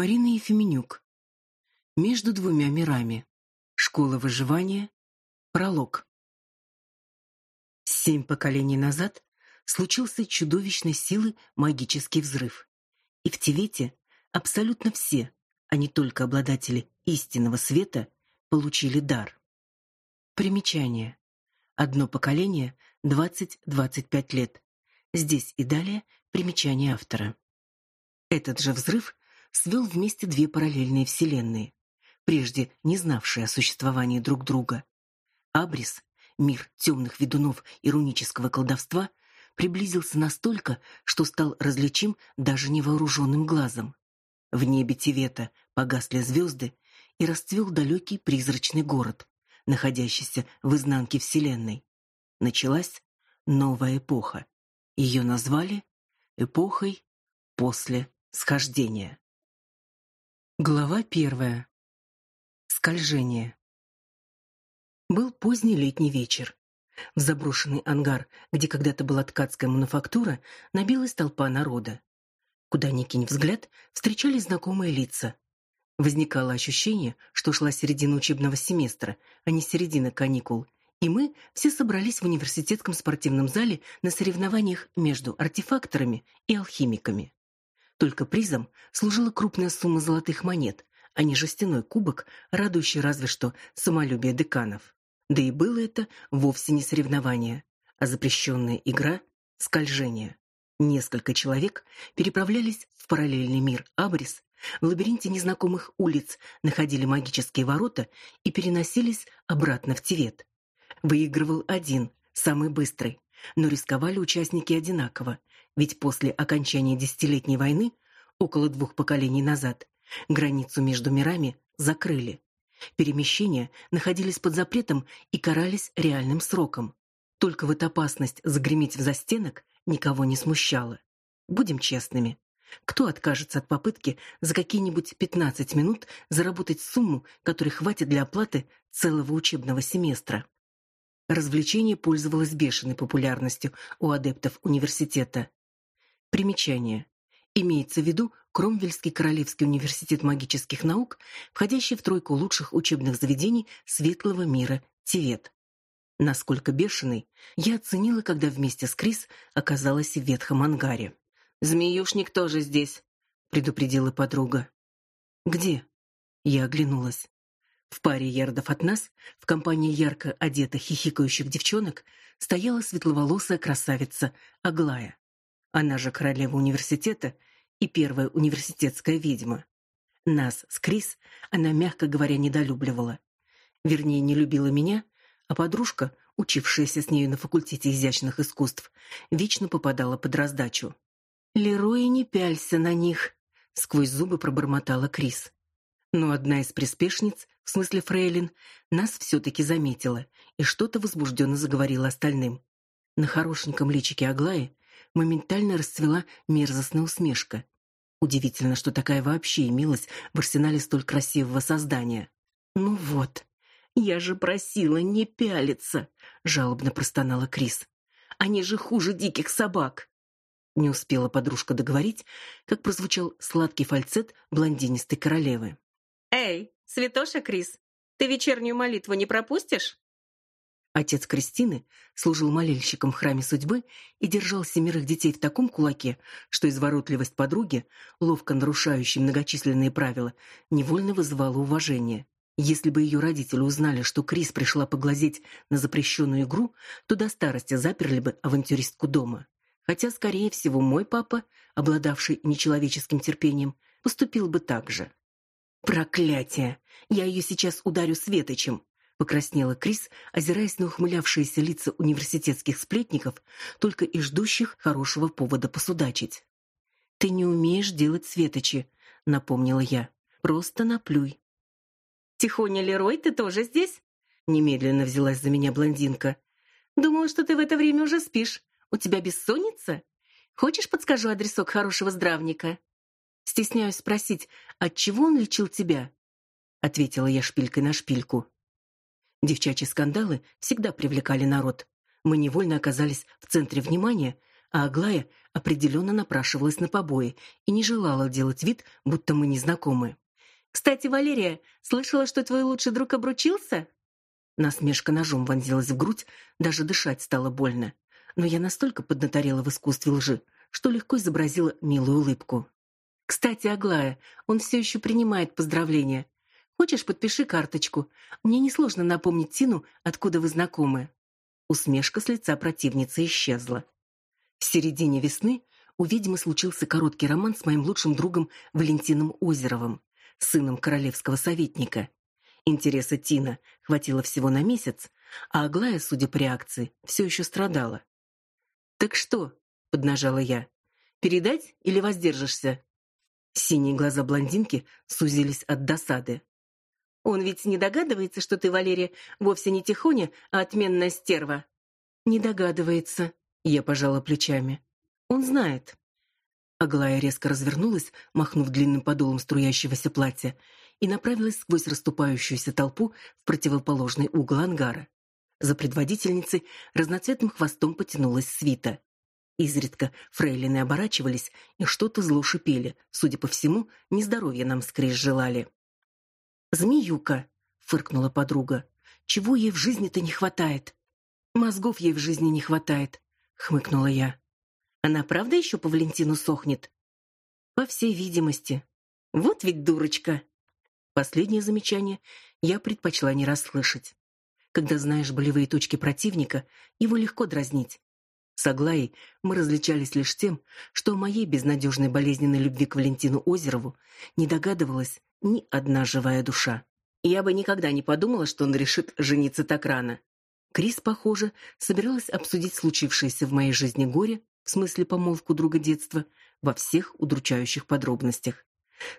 Марина Ефименюк. Между двумя мирами. Школа выживания. Пролог. Семь поколений назад случился чудовищной силы магический взрыв. И в Тивете абсолютно все, а не только обладатели истинного света, получили дар. Примечание. Одно поколение 20-25 лет. Здесь и далее примечание автора. Этот же взрыв свел вместе две параллельные вселенные, прежде не знавшие о существовании друг друга. Абрис, мир темных ведунов и рунического колдовства, приблизился настолько, что стал различим даже невооруженным глазом. В небе Тивета погасли звезды, и расцвел далекий призрачный город, находящийся в изнанке вселенной. Началась новая эпоха. Ее назвали эпохой после схождения. Глава первая. Скольжение. Был поздний летний вечер. В заброшенный ангар, где когда-то была ткацкая мануфактура, набилась толпа народа. Куда ни кинь взгляд, встречались знакомые лица. Возникало ощущение, что шла середина учебного семестра, а не середина каникул, и мы все собрались в университетском спортивном зале на соревнованиях между артефакторами и алхимиками. Только призом служила крупная сумма золотых монет, а не жестяной кубок, радующий разве что самолюбие деканов. Да и было это вовсе не соревнование, а запрещенная игра скольжение. Несколько человек переправлялись в параллельный мир Абрис, в лабиринте незнакомых улиц находили магические ворота и переносились обратно в Тивет. Выигрывал один, самый быстрый, но рисковали участники одинаково, ведь после окончания десятилетней войны, около двух поколений назад, границу между мирами закрыли. Перемещения находились под запретом и карались реальным сроком. Только вот опасность загреметь в застенок никого не смущала. Будем честными. Кто откажется от попытки за какие-нибудь 15 минут заработать сумму, которой хватит для оплаты целого учебного семестра? Развлечение пользовалось бешеной популярностью у адептов университета. Примечание. Имеется в виду Кромвельский Королевский университет магических наук, входящий в тройку лучших учебных заведений светлого мира Тивет. Насколько бешеный, я оценила, когда вместе с Крис оказалась в ветхом ангаре. «Змеюшник тоже здесь», — предупредила подруга. «Где?» Я оглянулась. В паре ярдов от нас, в компании ярко одетых хихикающих девчонок, стояла светловолосая красавица Аглая. Она же королева университета и первая университетская ведьма. Нас с Крис она, мягко говоря, недолюбливала. Вернее, не любила меня, а подружка, учившаяся с нею на факультете изящных искусств, вечно попадала под раздачу. «Лерой, не пялься на них!» — сквозь зубы пробормотала Крис. Но одна из приспешниц, в смысле фрейлин, нас все-таки заметила и что-то возбужденно заговорила остальным. На хорошеньком личике Аглаи моментально расцвела мерзостная усмешка. Удивительно, что такая вообще имелась в арсенале столь красивого создания. «Ну вот, я же просила не пялиться!» — жалобно простонала Крис. «Они же хуже диких собак!» Не успела подружка договорить, как прозвучал сладкий фальцет блондинистой королевы. «Эй, святоша Крис, ты вечернюю молитву не пропустишь?» Отец Кристины служил молельщиком в храме судьбы и держал семерых детей в таком кулаке, что изворотливость подруги, ловко нарушающей многочисленные правила, невольно вызывала уважение. Если бы ее родители узнали, что Крис пришла поглазеть на запрещенную игру, то до старости заперли бы авантюристку дома. Хотя, скорее всего, мой папа, обладавший нечеловеческим терпением, поступил бы так же. Проклятие! Я ее сейчас ударю светочем, покраснела Крис, озираясь на ухмылявшиеся лица университетских сплетников, только и ждущих хорошего повода посудачить. Ты не умеешь делать светочи, напомнила я. Просто наплюй. Тихоня Лерой, ты тоже здесь? немедленно взялась за меня блондинка. Думала, что ты в это время уже спишь. У тебя бессонница? Хочешь, подскажу адресок хорошего здравника? Стесняюсь спросить, от чего он лечил тебя? ответила я шпилькой на шпильку. Девчачьи скандалы всегда привлекали народ. Мы невольно оказались в центре внимания, а Аглая определенно напрашивалась на побои и не желала делать вид, будто мы не знакомы. «Кстати, Валерия, слышала, что твой лучший друг обручился?» Насмешка ножом вонзилась в грудь, даже дышать стало больно. Но я настолько поднаторела в искусстве лжи, что легко изобразила милую улыбку. «Кстати, Аглая, он все еще принимает поздравления. Хочешь, подпиши карточку? Мне несложно напомнить Тину, откуда вы знакомы». Усмешка с лица противницы исчезла. В середине весны у ведьмы случился короткий роман с моим лучшим другом Валентином Озеровым, сыном королевского советника. Интереса Тина хватило всего на месяц, а Аглая, судя по реакции, все еще страдала. «Так что?» — поднажала я. «Передать или воздержишься?» Синие глаза блондинки сузились от досады. «Он ведь не догадывается, что ты, Валерия, вовсе не тихоня, а отменная стерва?» «Не догадывается», я пожала плечами. Он знает. Аглая резко развернулась, махнув длинным подолом струящегося платья, и направилась сквозь расступающуюся толпу в противоположный угол ангара. За предводительницей разноцветным хвостом потянулась свита. Изредка фрейлины оборачивались и что-то зло шипели. Судя по всему, нездоровья нам скорее желали. «Змеюка!» — фыркнула подруга. «Чего ей в жизни-то не хватает?» «Мозгов ей в жизни не хватает хмыкнула я. Она правда еще по Валентину сохнет? По всей видимости. Вот ведь дурочка. Последнее замечание я предпочла не расслышать. Когда знаешь болевые точки противника, его легко дразнить. С Аглаей мы различались лишь тем, что о моей безнадежной болезненной любви к Валентину Озерову не догадывалась ни одна живая душа. Я бы никогда не подумала, что он решит жениться так рано. Крис, похоже, собиралась обсудить случившееся в моей жизни горе, в смысле помолвку друга детства, во всех удручающих подробностях.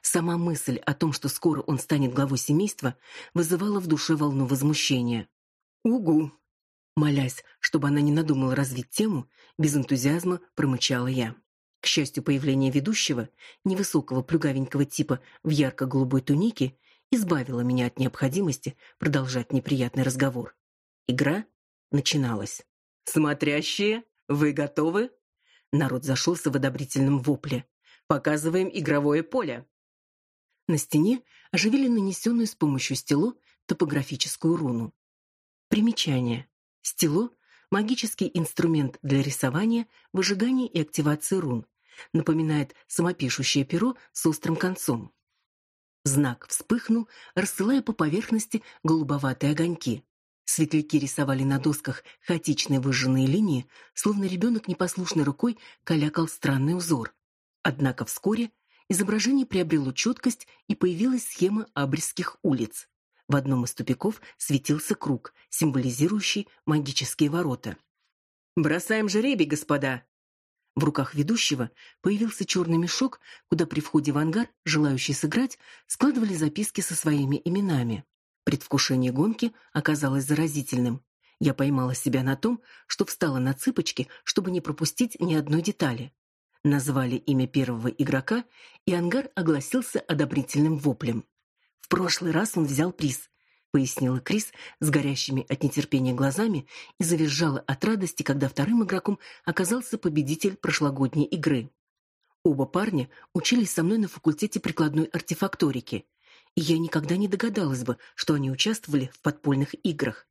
Сама мысль о том, что скоро он станет главой семейства, вызывала в душе волну возмущения. «Угу!» Молясь, чтобы она не надумала развить тему, без энтузиазма промычала я. К счастью, появление ведущего, невысокого плюгавенького типа в ярко-голубой тунике, избавило меня от необходимости продолжать неприятный разговор. Игра начиналась. «Смотрящие, вы готовы?» Народ зашелся в одобрительном вопле. «Показываем игровое поле». На стене оживили нанесенную с помощью стело топографическую руну. Примечание. Стело — магический инструмент для рисования, выжигания и активации рун. Напоминает самопишущее перо с острым концом. Знак вспыхнул, рассылая по поверхности голубоватые огоньки. Светляки рисовали на досках хаотичные выжженные линии, словно ребенок непослушной рукой калякал странный узор. Однако вскоре изображение приобрело четкость и появилась схема Абрисских улиц. В одном из тупиков светился круг, символизирующий магические ворота. «Бросаем жеребий, господа!» В руках ведущего появился черный мешок, куда при входе в ангар желающие сыграть складывали записки со своими именами. Предвкушение гонки оказалось заразительным. Я поймала себя на том, что встала на цыпочки, чтобы не пропустить ни одной детали. Назвали имя первого игрока, и ангар огласился одобрительным воплем. Прошлый раз он взял приз, пояснила Крис с горящими от нетерпения глазами и завизжала от радости, когда вторым игроком оказался победитель прошлогодней игры. Оба парня учились со мной на факультете прикладной артефакторики и я никогда не догадалась бы, что они участвовали в подпольных играх.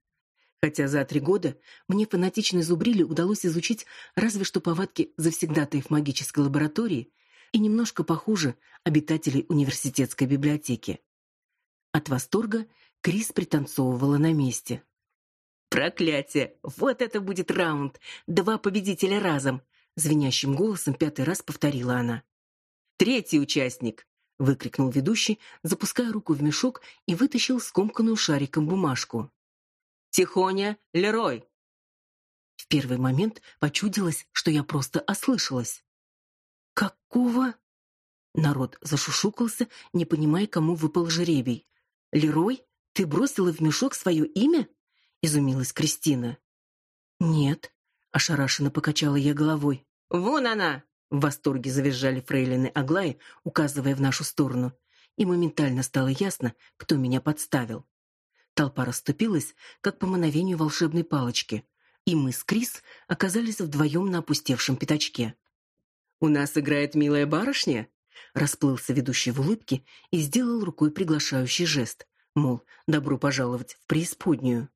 Хотя за три года мне фанатичной зубрили удалось изучить разве что повадки завсегдатаев магической лаборатории и немножко похуже обитателей университетской библиотеки. От восторга Крис пританцовывала на месте. Проклятие! Вот это будет раунд! Два победителя разом! звенящим голосом пятый раз повторила она. Третий участник выкрикнул ведущий, запуская руку в мешок и вытащил скомканную шариком бумажку. Тихоня Лерой. В первый момент почудилось, что я просто ослышалась. Какого? Народ зашушукался, не понимая, кому выпал жребий. Лерой, ты бросила в мешок свое имя? изумилась Кристина. Нет, ошарашенно покачала я головой. Вон она, в восторге завизжали фрейлины Аглаи, указывая в нашу сторону, и моментально стало ясно, кто меня подставил. Толпа расступилась, как по мановению волшебной палочки, и мы с Крис оказались вдвоем на опустевшем пятачке. «У нас играет милая барышня?» Расплылся ведущий в улыбке и сделал рукой приглашающий жест, мол, добро пожаловать в преисподнюю.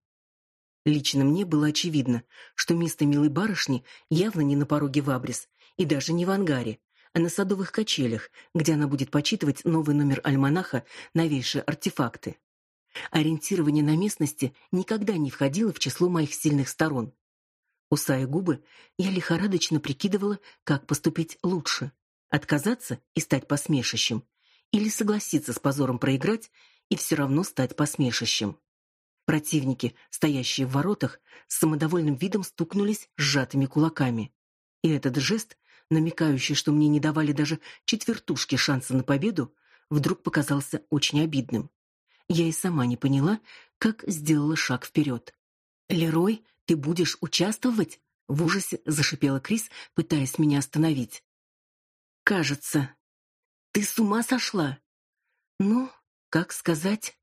Лично мне было очевидно, что место милой барышни явно не на пороге в Абрис и даже не в ангаре, а на садовых качелях, где она будет почитывать новый номер альманаха «Новейшие артефакты». Ориентирование на местности никогда не входило в число моих сильных сторон. Кусая губы, я лихорадочно прикидывала, как поступить лучше: отказаться и стать посмешищем или согласиться с позором проиграть и все равно стать посмешищем. Противники, стоящие в воротах, с самодовольным видом стукнулись сжатыми кулаками. И этот жест, намекающий, что мне не давали даже четвертушки шанса на победу, вдруг показался очень обидным. Я и сама не поняла, как сделала шаг вперед. «Лерой, ты будешь участвовать?» — в ужасе зашипела Крис, пытаясь меня остановить. «Кажется. Ты с ума сошла?» «Ну, как сказать?»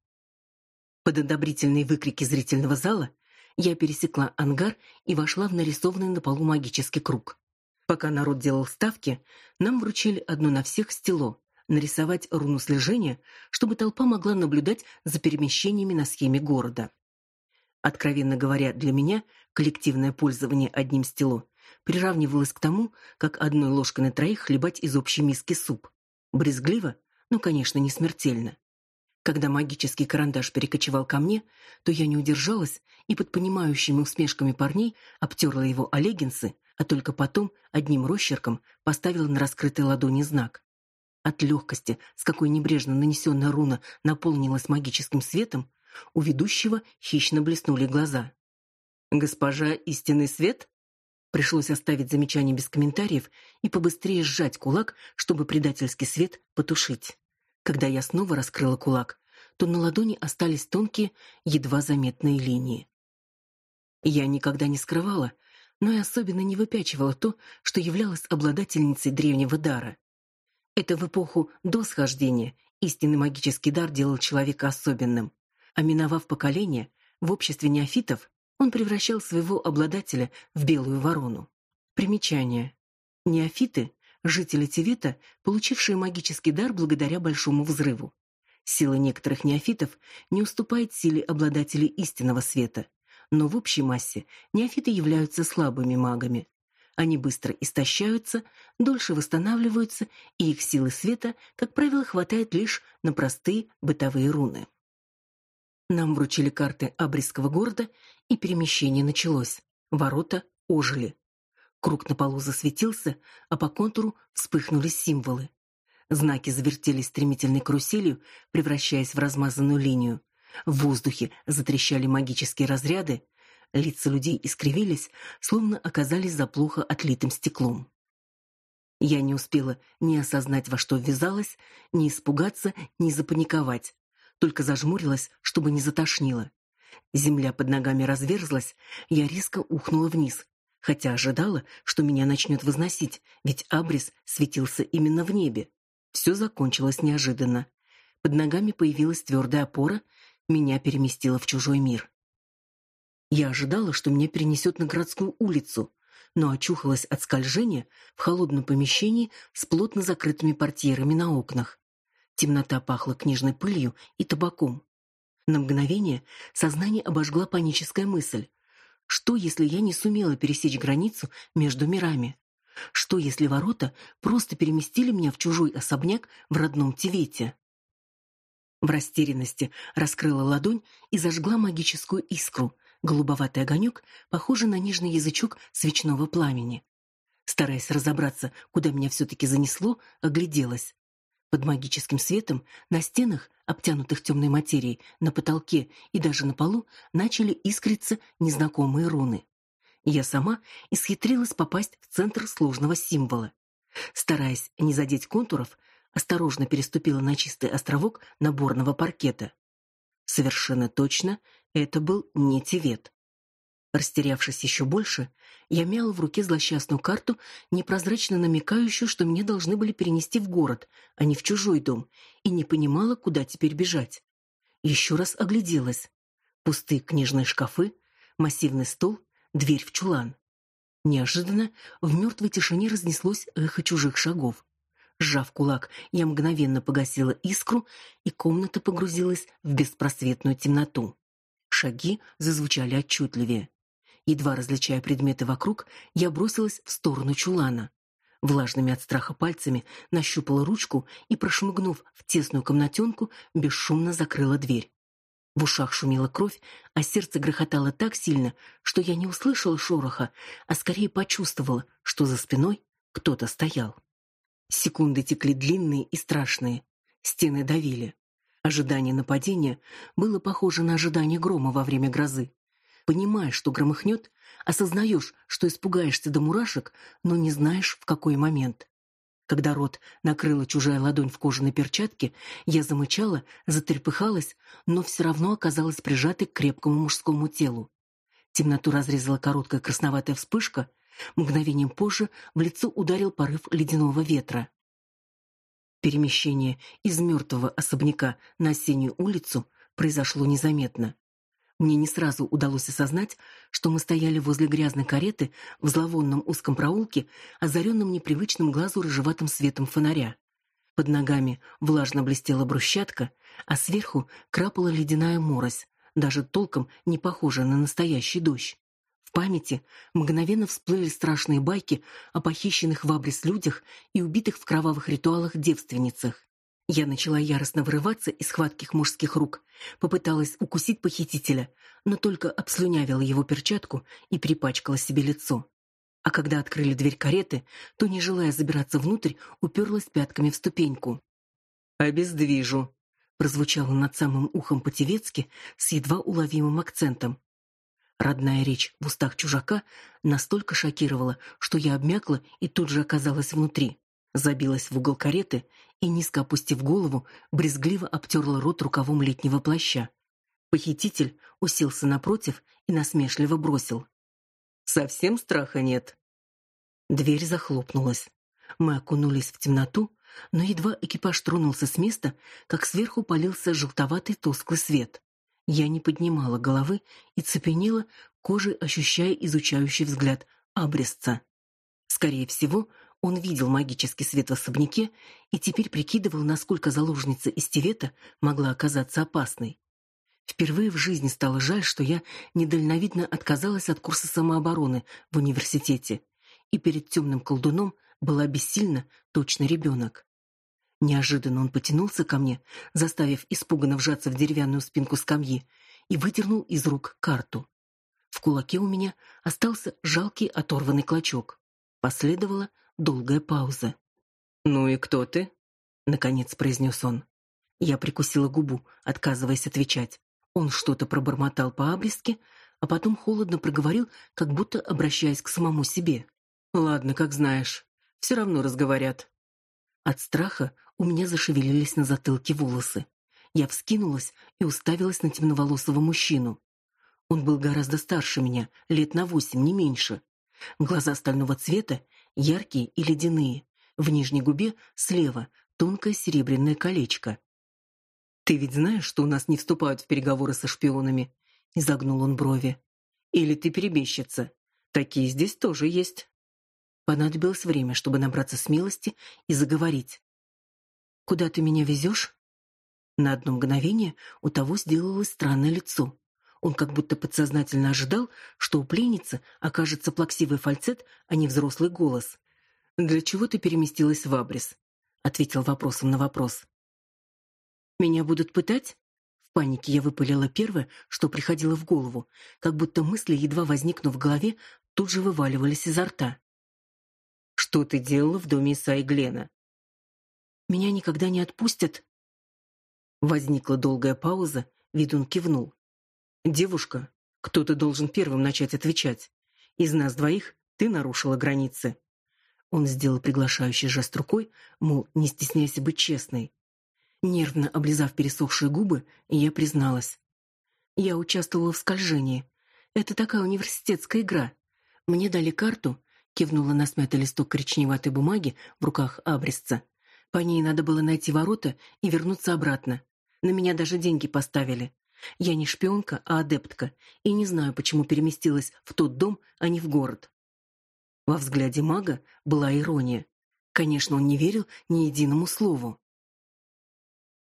Под одобрительные выкрики зрительного зала я пересекла ангар и вошла в нарисованный на полу магический круг. Пока народ делал ставки, нам вручили одно на всех стело нарисовать руну слежения, чтобы толпа могла наблюдать за перемещениями на схеме города. Откровенно говоря, для меня коллективное пользование одним стело приравнивалось к тому, как одной ложкой на троих хлебать из общей миски суп. Брезгливо, но, конечно, не смертельно. Когда магический карандаш перекочевал ко мне, то я не удержалась и под понимающими усмешками парней обтерла его о леггинсы, а только потом одним росчерком поставила на раскрытой ладони знак. От легкости, с какой небрежно нанесенная руна наполнилась магическим светом, у ведущего хищно блеснули глаза. «Госпожа истинный свет?» Пришлось оставить замечание без комментариев и побыстрее сжать кулак, чтобы предательский свет потушить. Когда я снова раскрыла кулак, то на ладони остались тонкие, едва заметные линии. Я никогда не скрывала, но и особенно не выпячивала то, что являлась обладательницей древнего дара. Это в эпоху до схождения истинный магический дар делал человека особенным, а миновав поколения, в обществе неофитов он превращал своего обладателя в белую ворону. Примечание. Неофиты жители Тивета, получившие магический дар благодаря большому взрыву. Сила некоторых неофитов не уступает силе обладателей истинного света, но в общей массе неофиты являются слабыми магами. Они быстро истощаются, дольше восстанавливаются, и их силы света, как правило, хватает лишь на простые бытовые руны. Нам вручили карты Абрисского города, и перемещение началось. Ворота ожили. Круг на полу засветился, а по контуру вспыхнули символы. Знаки завертелись стремительной каруселью, превращаясь в размазанную линию. В воздухе затрещали магические разряды, лица людей искривились, словно оказались за плохо отлитым стеклом. Я не успела ни осознать, во что ввязалась, ни испугаться, ни запаниковать, только зажмурилась, чтобы не затошнило. Земля под ногами разверзлась, я резко ухнула вниз, хотя ожидала, что меня начнет возносить, ведь абрис светился именно в небе. Все закончилось неожиданно. Под ногами появилась твердая опора, меня переместило в чужой мир. Я ожидала, что меня перенесет на городскую улицу, но очухалась от скольжения в холодном помещении с плотно закрытыми портьерами на окнах. Темнота пахла книжной пылью и табаком. На мгновение сознание обожгла паническая мысль. Что, если я не сумела пересечь границу между мирами? Что, если ворота просто переместили меня в чужой особняк в родном Тивете? В растерянности раскрыла ладонь и зажгла магическую искру. Голубоватый огонек, похожий на нежный язычок свечного пламени. Стараясь разобраться, куда меня все-таки занесло, огляделась. Под магическим светом на стенах, обтянутых темной материей, на потолке и даже на полу начали искриться незнакомые руны. Я сама исхитрилась попасть в центр сложного символа. Стараясь не задеть контуров, осторожно переступила на чистый островок наборного паркета. Совершенно точно, это был не Тивет. Растерявшись еще больше, я мяла в руке злосчастную карту, непрозрачно намекающую, что меня должны были перенести в город, а не в чужой дом, и не понимала, куда теперь бежать. Еще раз огляделась. Пустые книжные шкафы, массивный стол, дверь в чулан. Неожиданно в мертвой тишине разнеслось эхо чужих шагов. Сжав кулак, я мгновенно погасила искру, и комната погрузилась в беспросветную темноту. Шаги зазвучали отчетливее. Едва различая предметы вокруг, я бросилась в сторону чулана. Влажными от страха пальцами нащупала ручку и, прошмыгнув в тесную комнатенку, бесшумно закрыла дверь. В ушах шумела кровь, а сердце грохотало так сильно, что я не услышала шороха, а скорее почувствовала, что за спиной кто-то стоял. Секунды текли длинные и страшные. Стены давили. Ожидание нападения было похоже на ожидание грома во время грозы. Понимаешь, что громыхнет, осознаешь, что испугаешься до мурашек, но не знаешь, в какой момент. Когда рот накрыла чужая ладонь в кожаной перчатке, я замычала, затрепыхалась, но все равно оказалась прижатой к крепкому мужскому телу. Темноту разрезала короткая красноватая вспышка, мгновением позже в лицо ударил порыв ледяного ветра. Перемещение из мертвого особняка на осеннюю улицу произошло незаметно. Мне не сразу удалось осознать, что мы стояли возле грязной кареты в зловонном узком проулке, озаренном непривычным глазу рыжеватым светом фонаря. Под ногами влажно блестела брусчатка, а сверху крапала ледяная морось, даже толком не похожая на настоящий дождь. В памяти мгновенно всплыли страшные байки о похищенных в Абрис людях и убитых в кровавых ритуалах девственницах. Я начала яростно вырываться из хватких мужских рук, попыталась укусить похитителя, но только обслюнявила его перчатку и припачкала себе лицо. А когда открыли дверь кареты, то, не желая забираться внутрь, уперлась пятками в ступеньку. «Обездвижу», — прозвучало над самым ухом по-тевецки с едва уловимым акцентом. Родная речь в устах чужака настолько шокировала, что я обмякла и тут же оказалась внутри забилась в угол кареты и, низко опустив голову, брезгливо обтерла рот рукавом летнего плаща. Похититель уселся напротив и насмешливо бросил. «Совсем страха нет?» Дверь захлопнулась. Мы окунулись в темноту, но едва экипаж тронулся с места, как сверху полился желтоватый тусклый свет. Я не поднимала головы и цепенела, кожей ощущая изучающий взгляд Абресца. Скорее всего, он видел магический свет в особняке и теперь прикидывал, насколько заложница из Тивета могла оказаться опасной. Впервые в жизни стало жаль, что я недальновидно отказалась от курса самообороны в университете, и перед темным колдуном была бессильна точно ребенок. Неожиданно он потянулся ко мне, заставив испуганно вжаться в деревянную спинку скамьи, и выдернул из рук карту. В кулаке у меня остался жалкий оторванный клочок. Последовала долгая пауза. «Ну и кто ты?» — наконец произнес он. Я прикусила губу, отказываясь отвечать. Он что-то пробормотал по-абрисски, а потом холодно проговорил, как будто обращаясь к самому себе. «Ладно, как знаешь. Все равно разговорят». От страха у меня зашевелились на затылке волосы. Я вскинулась и уставилась на темноволосого мужчину. Он был гораздо старше меня, лет на восемь, не меньше. Глаза стального цвета яркие и ледяные. В нижней губе слева тонкое серебряное колечко. Ты ведь знаешь, что у нас не вступают в переговоры со шпионами, изогнул он брови. Или ты перебежчица? Такие здесь тоже есть. Понадобилось время, чтобы набраться смелости и заговорить. Куда ты меня везешь?» На одно мгновение у того сделалось странное лицо. Он как будто подсознательно ожидал, что у пленницы окажется плаксивый фальцет, а не взрослый голос. «Для чего ты переместилась в Абрис?» — ответил вопросом на вопрос. «Меня будут пытать?» В панике я выпалила первое, что приходило в голову, как будто мысли, едва возникнув в голове, тут же вываливались изо рта. «Что ты делала в доме Исаи Глена?» «Меня никогда не отпустят?» Возникла долгая пауза, Видун кивнул. Девушка, кто-то должен первым начать отвечать. Из нас двоих ты нарушила границы. Он сделал приглашающий жест рукой, мол, не стесняйся быть честной. Нервно облизав пересохшие губы, я призналась: я участвовала в скольжении. Это такая университетская игра. Мне дали карту, кивнула на смятый листок коричневатой бумаги в руках Абрисца. По ней надо было найти ворота и вернуться обратно. На меня даже деньги поставили. Я не шпионка, а адептка, и не знаю, почему переместилась в тот дом, а не в город. Во взгляде мага была ирония. Конечно, он не верил ни единому слову.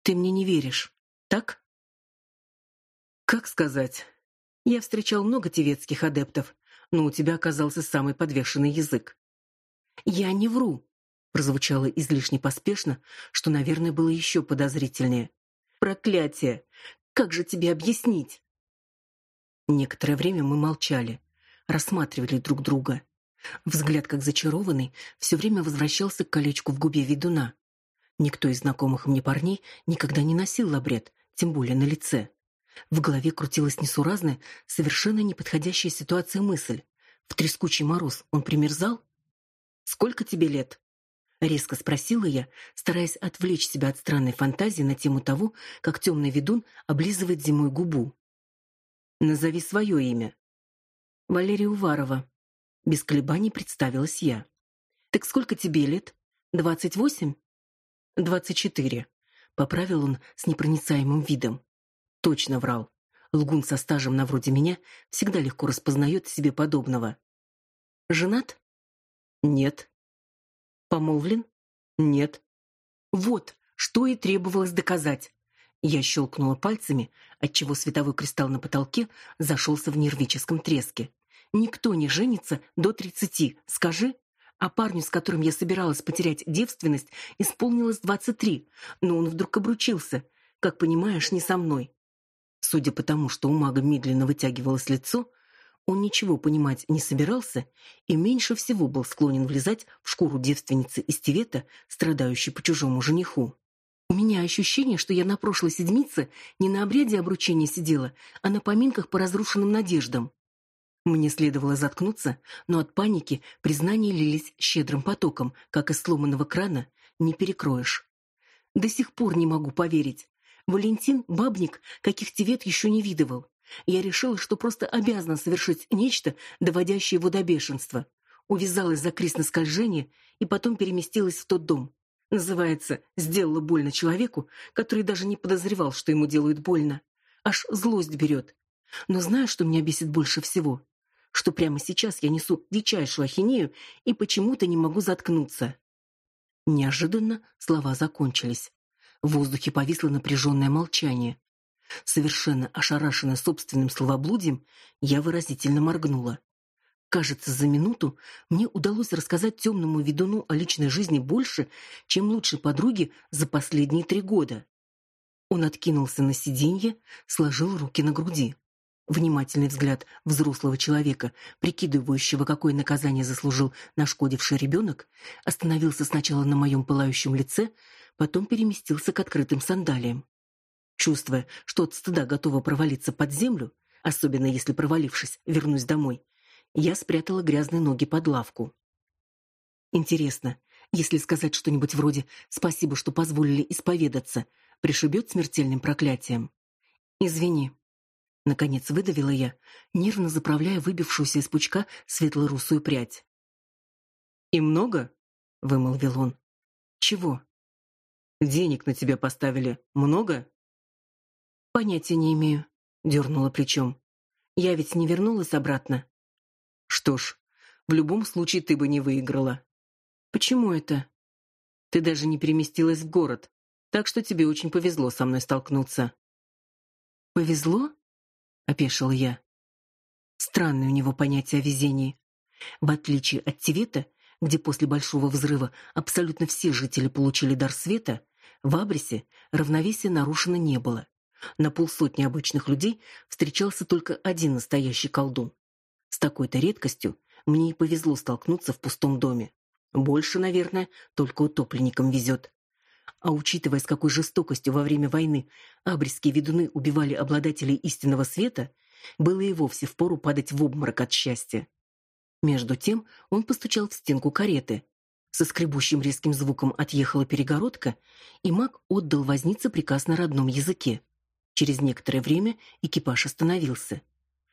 Ты мне не веришь, так? Как сказать? Я встречал много тевецких адептов, но у тебя оказался самый подвешенный язык. Я не вру, прозвучало излишне поспешно, что, наверное, было еще подозрительнее. Проклятие. Как же тебе объяснить? Некоторое время мы молчали, рассматривали друг друга. Взгляд, как зачарованный, все время возвращался к колечку в губе ведуна. Никто из знакомых мне парней никогда не носил лабрет, тем более на лице. В голове крутилась несуразная, совершенно неподходящая ситуация мысль. В трескучий мороз он примерзал? «Сколько тебе лет?» Резко спросила я, стараясь отвлечь себя от странной фантазии на тему того, как темный ведун облизывает зимой губу. «Назови свое имя». «Валерия Уварова», без колебаний представилась я. Так сколько тебе лет? Двадцать восемь? Двадцать четыре. Поправил он с непроницаемым видом. Точно врал. Лгун со стажем на вроде меня всегда легко распознает себе подобного. Женат? Нет. Помолвлен? Нет. Вот, что и требовалось доказать. Я щелкнула пальцами, отчего световой кристалл на потолке зашелся в нервическом треске. Никто не женится до тридцати, скажи. А парню, с которым я собиралась потерять девственность, исполнилось двадцать три, но он вдруг обручился. Как понимаешь, не со мной. Судя по тому, что у мага медленно вытягивалось лицо, он ничего понимать не собирался и меньше всего был склонен влезать в шкуру девственницы из Тивета, страдающей по чужому жениху. У меня ощущение, что я на прошлой седмице не на обряде обручения сидела, а на поминках по разрушенным надеждам. Мне следовало заткнуться, но от паники признания лились щедрым потоком, как из сломанного крана не перекроешь. До сих пор не могу поверить. Валентин бабник, каких Тевет еще не видывал. Я решила, что просто обязана совершить нечто, доводящее его до бешенства. Увязалась за крест на скольжение и потом переместилась в тот дом. Называется «Сделала больно человеку, который даже не подозревал, что ему делают больно». Аж злость берет. Но знаю, что меня бесит больше всего что прямо сейчас я несу дичайшую ахинею и почему-то не могу заткнуться. Неожиданно слова закончились. В воздухе повисло напряженное молчание. Совершенно ошарашенная собственным словоблудием, я выразительно моргнула. Кажется, за минуту мне удалось рассказать темному ведуну о личной жизни больше, чем лучшей подруге за последние три года. Он откинулся на сиденье, сложил руки на груди. Внимательный взгляд взрослого человека, прикидывающего, какое наказание заслужил нашкодивший ребенок, остановился сначала на моем пылающем лице, потом переместился к открытым сандалиям. Чувствуя, что от стыда готова провалиться под землю, особенно если провалившись, вернусь домой, я спрятала грязные ноги под лавку. Интересно, если сказать что-нибудь вроде «спасибо, что позволили исповедаться», пришибет смертельным проклятием. Извини, наконец выдавила я, нервно заправляя выбившуюся из пучка светло-русую прядь. И много? вымолвил он. Чего? Денег на тебя поставили много? Понятия не имею, дернула плечом. Я ведь не вернулась обратно. Что ж, в любом случае ты бы не выиграла. Почему это? Ты даже не переместилась в город, так что тебе очень повезло со мной столкнуться. Повезло? опешил я. Странное у него понятие о везении. В отличие от Тивета, где после большого взрыва абсолютно все жители получили дар света, в Абрисе равновесия нарушено не было. На полсотни обычных людей встречался только один настоящий колдун. С такой-то редкостью мне и повезло столкнуться в пустом доме. Больше, наверное, только утопленникам везет. А учитывая, с какой жестокостью во время войны абрисские ведуны убивали обладателей истинного света, было и вовсе впору падать в обморок от счастья. Между тем он постучал в стенку кареты. Со скребущим резким звуком отъехала перегородка, и маг отдал вознице приказ на родном языке. Через некоторое время экипаж остановился.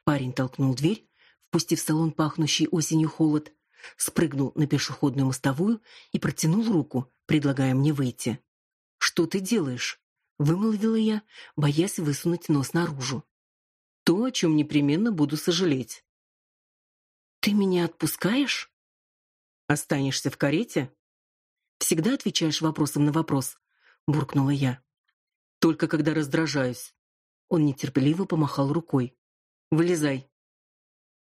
Парень толкнул дверь, впустив в салон пахнущий осенью холод, спрыгнул на пешеходную мостовую и протянул руку, предлагая мне выйти. Что ты делаешь? вымолвила я, боясь высунуть нос наружу. То, о чем непременно буду сожалеть. Ты меня отпускаешь? Останешься в карете? Всегда отвечаешь вопросом на вопрос, буркнула я. Только когда раздражаюсь. Он нетерпеливо помахал рукой. Вылезай.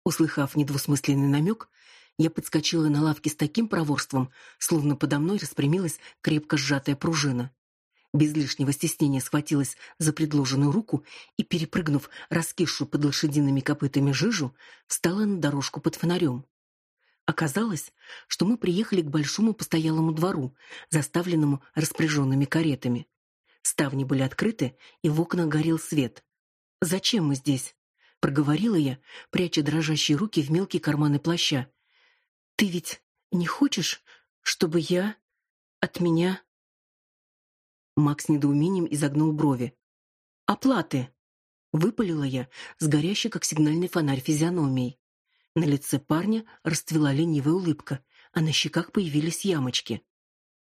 Услыхав недвусмысленный намек, я подскочила на лавке с таким проворством, словно подо мной распрямилась крепко сжатая пружина. Без лишнего стеснения схватилась за предложенную руку и, перепрыгнув раскисшую под лошадиными копытами жижу, встала на дорожку под фонарем. Оказалось, что мы приехали к большому постоялому двору, заставленному распряженными каретами. Ставни были открыты, и в окнах горел свет. «Зачем мы здесь?» — проговорила я, пряча дрожащие руки в мелкие карманы плаща. «Ты ведь не хочешь, чтобы я... от меня...» Макс недоумением изогнул брови. «Оплаты!» — выпалила я с как сигнальный фонарь, физиономией. На лице парня расцвела ленивая улыбка, а на щеках появились ямочки.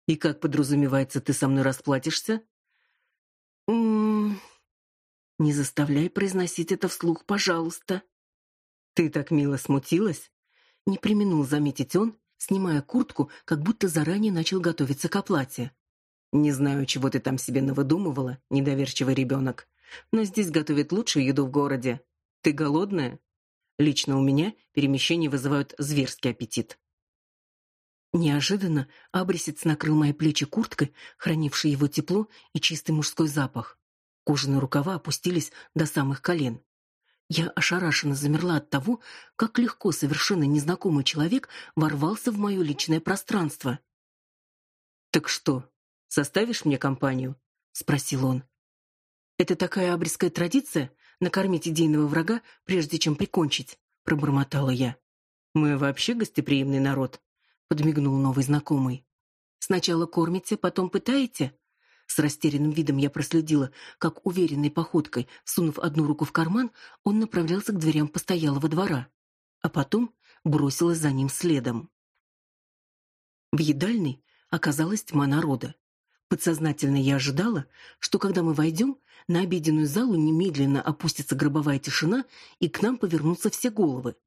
«И как подразумевается, ты со мной расплатишься?» «М-м-м...» «Не заставляй произносить это вслух, пожалуйста». «Ты так мило смутилась?» Не преминул заметить он, снимая куртку, как будто заранее начал готовиться к оплате. «Не знаю, чего ты там себе навыдумывала, недоверчивый ребенок, но здесь готовят лучшую еду в городе. Ты голодная?» Лично у меня перемещения вызывают зверский аппетит. Неожиданно абрисец накрыл мои плечи курткой, хранившей его тепло и чистый мужской запах. Кожаные рукава опустились до самых колен. Я ошарашенно замерла от того, как легко совершенно незнакомый человек ворвался в мое личное пространство. «Так что, составишь мне компанию?» — спросил он. «Это такая абрисская традиция — накормить идейного врага, прежде чем прикончить», — пробормотала я. «Мы вообще гостеприимный народ», подмигнул новый знакомый. Сначала кормите, потом пытаете? С растерянным видом я проследила, как уверенной походкой, сунув одну руку в карман, он направлялся к дверям постоялого двора, а потом бросилась за ним следом. В едальной оказалась тьма народа. Подсознательно я ожидала, что когда мы войдем, на обеденную залу немедленно опустится гробовая тишина и к нам повернутся все головы.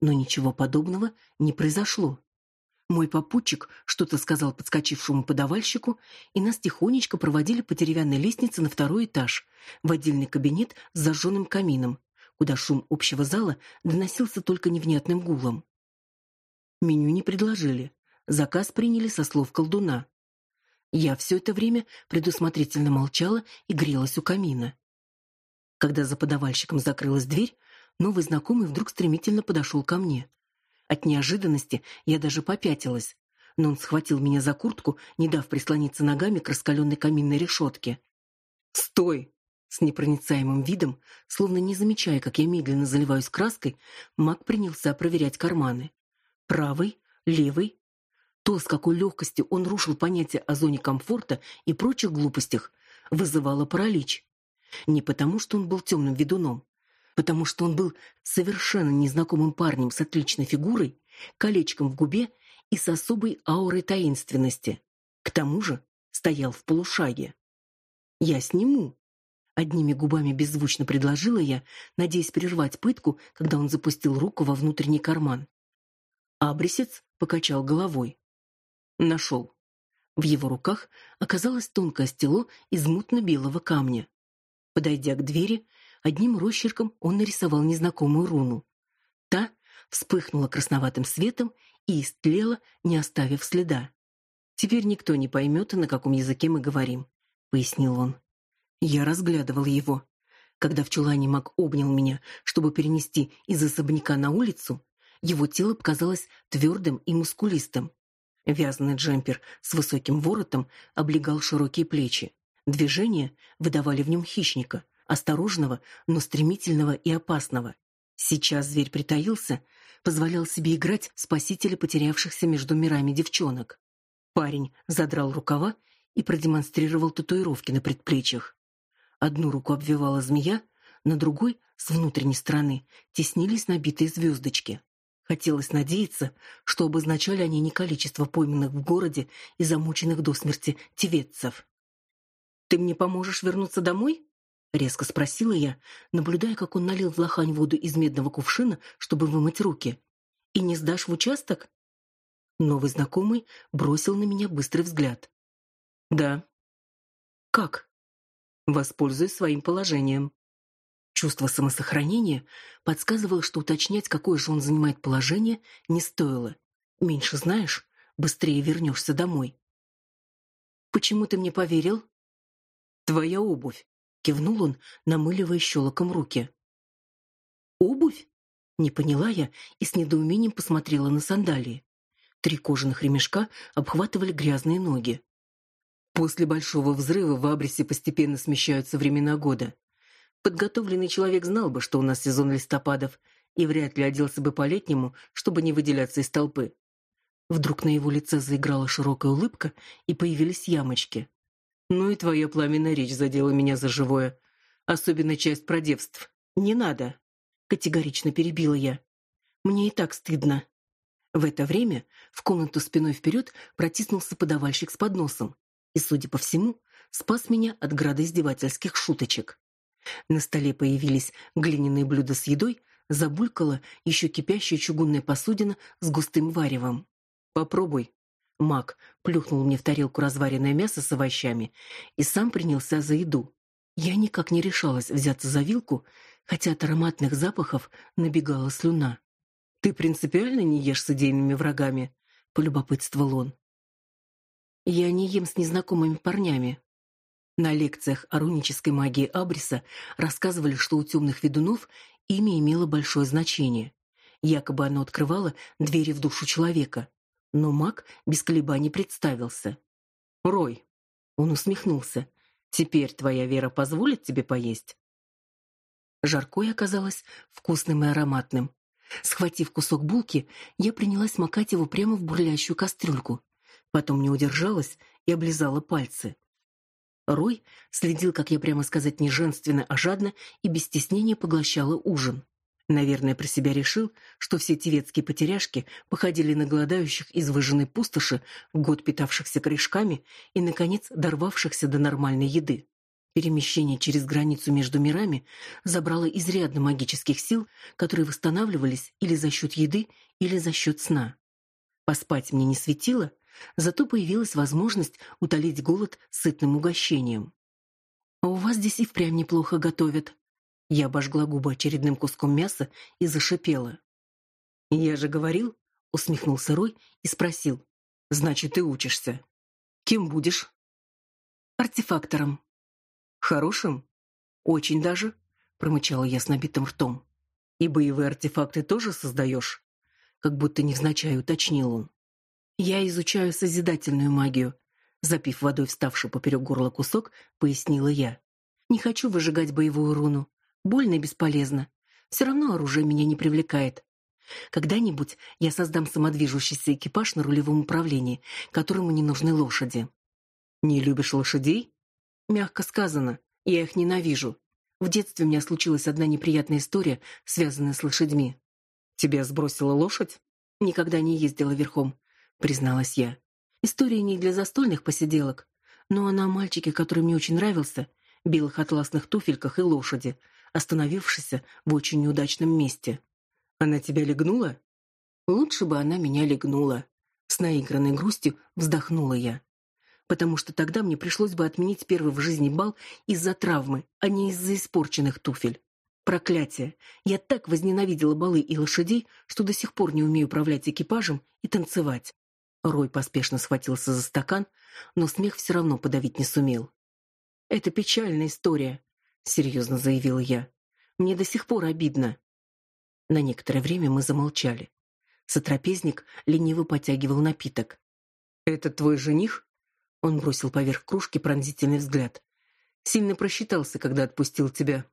Но ничего подобного не произошло. Мой попутчик что-то сказал подскочившему подавальщику, и нас тихонечко проводили по деревянной лестнице на второй этаж, в отдельный кабинет с зажженным камином, куда шум общего зала доносился только невнятным гулом. Меню не предложили. Заказ приняли со слов колдуна. Я все это время предусмотрительно молчала и грелась у камина. Когда за подавальщиком закрылась дверь, новый знакомый вдруг стремительно подошел ко мне. От неожиданности я даже попятилась, но он схватил меня за куртку, не дав прислониться ногами к раскаленной каминной решетке. «Стой!» С непроницаемым видом, словно не замечая, как я медленно заливаюсь краской, маг принялся проверять карманы. Правый, левый. То, с какой легкостью он рушил понятие о зоне комфорта и прочих глупостях, вызывало паралич. Не потому, что он был темным ведуном, потому что он был совершенно незнакомым парнем с отличной фигурой, колечком в губе и с особой аурой таинственности. К тому же стоял в полушаге. «Я сниму», — одними губами беззвучно предложила я, надеясь прервать пытку, когда он запустил руку во внутренний карман. Абрисец покачал головой. Нашел. В его руках оказалось тонкое стело из мутно-белого камня. Подойдя к двери, Одним росчерком он нарисовал незнакомую руну. Та вспыхнула красноватым светом и истлела, не оставив следа. Теперь никто не поймет, на каком языке мы говорим, пояснил он. Я разглядывал его. Когда в чулане маг обнял меня, чтобы перенести из особняка на улицу, его тело показалось твердым и мускулистым. Вязаный джемпер с высоким воротом облегал широкие плечи. Движения выдавали в нем хищника, осторожного, но стремительного и опасного. Сейчас зверь притаился, позволял себе играть спасителя потерявшихся между мирами девчонок. Парень задрал рукава и продемонстрировал татуировки на предплечьях. Одну руку обвивала змея, на другой, с внутренней стороны, теснились набитые звездочки. Хотелось надеяться, что обозначали они не количество пойманных в городе и замученных до смерти тевецов. Ты мне поможешь вернуться домой? Резко спросила я, наблюдая, как он налил в лохань воду из медного кувшина, чтобы вымыть руки. И не сдашь в участок? Новый знакомый бросил на меня быстрый взгляд. Да. Как? Воспользуюсь своим положением. Чувство самосохранения подсказывало, что уточнять, какое же он занимает положение, не стоило. Меньше знаешь, быстрее вернешься домой. Почему ты мне поверил? Твоя обувь, кивнул он, намыливая щелоком руки. Обувь? Не поняла я и с недоумением посмотрела на сандалии. Три кожаных ремешка обхватывали грязные ноги. После большого взрыва в Абрисе постепенно смещаются времена года. Подготовленный человек знал бы, что у нас сезон листопадов, и вряд ли оделся бы по-летнему, чтобы не выделяться из толпы. Вдруг на его лице заиграла широкая улыбка, и появились ямочки. Ну и твоя пламенная речь задела меня за живое. Особенно часть про девств. Не надо, категорично перебила я. Мне и так стыдно. В это время в комнату спиной вперед протиснулся подавальщик с подносом и, судя по всему, спас меня от града издевательских шуточек. На столе появились глиняные блюда с едой, забулькала еще кипящая чугунная посудина с густым варевом. Попробуй. Мак плюхнул мне в тарелку разваренное мясо с овощами и сам принялся за еду. Я никак не решалась взяться за вилку, хотя от ароматных запахов набегала слюна. Ты принципиально не ешь с идейными врагами, полюбопытствовал он. Я не ем с незнакомыми парнями. На лекциях о рунической магии Абриса рассказывали, что у темных ведунов имя имело большое значение. Якобы оно открывало двери в душу человека. Но маг без колебаний представился. Рой. Он усмехнулся. Теперь твоя вера позволит тебе поесть. Жаркое оказалось вкусным и ароматным. Схватив кусок булки, я принялась макать его прямо в бурлящую кастрюльку. Потом не удержалась и облизала пальцы. Рой следил, как я прямо сказать не женственно, а жадно и без стеснения поглощала ужин. Наверное, про себя решил, что все тевецкие потеряшки походили на голодающих из выжженной пустоши, год питавшихся корешками и наконец дорвавшихся до нормальной еды. Перемещение через границу между мирами забрало изрядно магических сил, которые восстанавливались или за счет еды, или за счет сна. Поспать мне не светило, зато появилась возможность утолить голод сытным угощением. А у вас здесь и впрямь неплохо готовят. Я обожгла губы очередным куском мяса и зашипела. Я же говорил, усмехнулся Рой и спросил: "Значит, ты учишься? Кем будешь?" Артефактором. Хорошим? Очень даже, промычала я с набитым ртом. И боевые артефакты тоже создаешь?» Как будто невзначай уточнил он. Я изучаю созидательную магию, запив водой вставший поперек горла кусок, пояснила я. Не хочу выжигать боевую руну. Больно и бесполезно. Все равно оружие меня не привлекает. Когда-нибудь я создам самодвижущийся экипаж на рулевом управлении, которому не нужны лошади. Не любишь лошадей? Мягко сказано, я их ненавижу. В детстве у меня случилась одна неприятная история, связанная с лошадьми. Тебя сбросила лошадь? Никогда не ездила верхом, призналась я. История не для застольных посиделок, но она о мальчике, который мне очень нравился, белых атласных туфельках и лошади, остановившейся в очень неудачном месте. Она тебя легнула? Лучше бы она меня легнула. С наигранной грустью вздохнула я потому что тогда мне пришлось бы отменить первый в жизни бал из-за травмы, а не из-за испорченных туфель. Проклятие! Я так возненавидела балы и лошадей, что до сих пор не умею управлять экипажем и танцевать. Рой поспешно схватился за стакан, но смех все равно подавить не сумел. Это печальная история, серьезно заявила я. Мне до сих пор обидно. На некоторое время мы замолчали. Сотрапезник лениво потягивал напиток. Это твой жених? Он бросил поверх кружки пронзительный взгляд. Сильно просчитался, когда отпустил тебя.